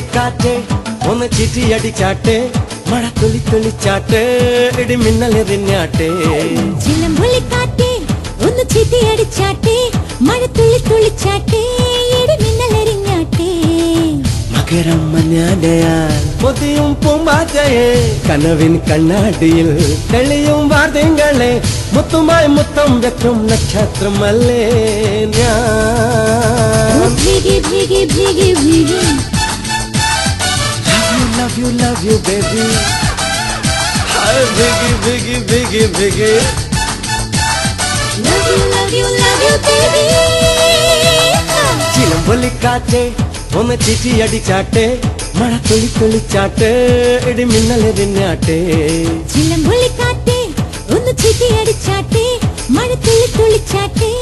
ചിലമ്പൊലിക്കാറ്റ് ഒന്ന് ചിറ്റി അടിച്ചാട്ടെ മഴ തുളി തുളിച്ചാട്ട് ഇടി മിന്നലെറിഞ്ഞാട്ടെ ചിലമ്പൊലിക്കാറ്റേ ഒന്ന് ചിറ്റി അടിച്ചാട്ടെ മഴ തുളി തുള്ളിച്ചാട്ടെ ഇടി മകരം മഞ്ഞാടയാൽ പൊതിയും പൂമ്പാറ്റയെ കനവിൻ കണ്ണാടിയിൽ തെളിയും വാർത്തങ്ങളെ മുത്തുമായി മുത്തം വെക്കും നക്ഷത്രമല്ലേ ഞാൻ. Love you, love you, baby. Hi, biggie, biggie, biggie, biggie. love you love you love you baby ചിലമ്പൊലിക്കാറ്റെ ഒന്ന് ചിറ്റി അടിച്ചാട്ടെ മഴ തുളി തുളിച്ചാട്ടെ ഇടി മിന്നലെറിഞ്ഞാട്ടെ ചിലമ്പൊലിക്കാറ്റേ ഒന്ന് ചിതി അടിച്ചാട്ടെ മഴ തുള്ളി തുള്ളിച്ചാട്ടെ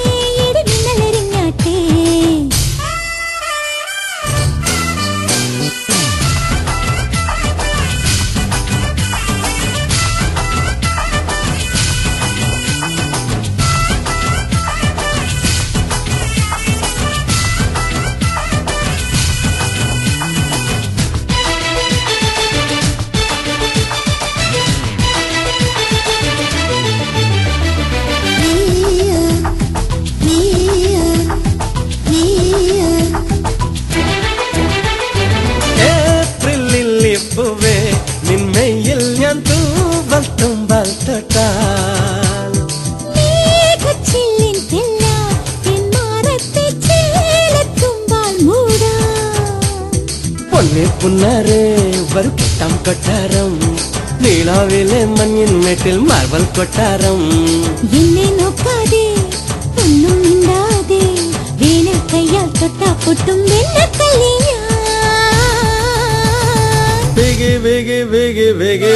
ഇപ്പുവേ നിന്മയിൽ ഞാൻ തൂവൽ തുമ്പൽ തൊട്ടാൽ പൊന്നെ പുന്നരെ വരു കൊട്ടാം കൊട്ടാരം. നീളാവിലെ മഞ്ഞിൻ മേട്ടിൽ മാർബൽ കൊട്ടാരം. ബിഗി ബിഗി ബിഗി ബിഗി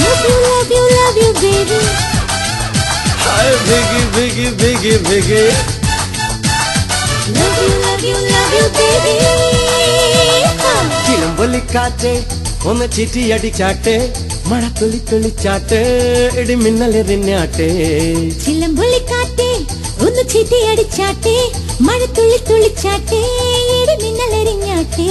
Love you, love you, love you, baby. Hi ബിഗി ബിഗി ബിഗി ബിഗി Love you, love you, love you, baby. ചിലമ്പൊലിക്കാറ്റെ ഒന്ന് ചിറ്റി അടിച്ചാട്ടെ മഴ തുളി തുളിച്ചാട്ടെ ഇടി മിന്നലെറിഞ്ഞാട്ടെ ചിലമ്പൊലിക്കാറ്റെ ഒന്ന് ചിതി അടിച്ചാട്ടെ മഴ തുള്ളി തുള്ളിച്ചാട്ടെ ഇടി മിന്നലെറിഞ്ഞാട്ടെ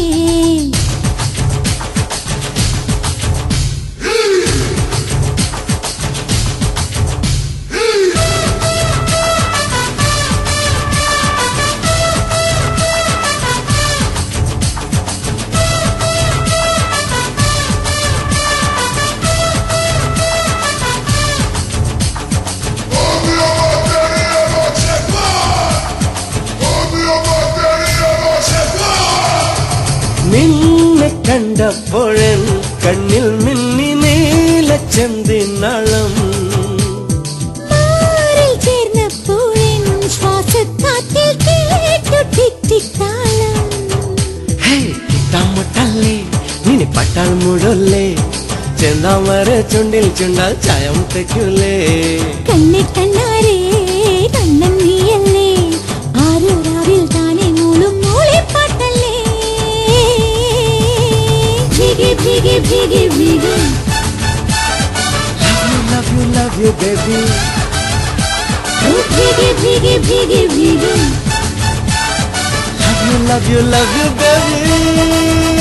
നിന്നെ കണ്ടപ്പോഴൻ കണ്ണിൽ മിന്നി നീല ചെന്തിനളം. ിത്താമട്ടല്ലേ നിന്നെ പട്ടാൾ മുടല്ലേ ചെന്താമര ചുണ്ടിൽ ചുണ്ടാൽ ചായം തെക്കൂലേ കണ്ണി കണ്ണാരേ biggie, biggie. Love you, love you, love you, baby. Love you, love you, love you, baby.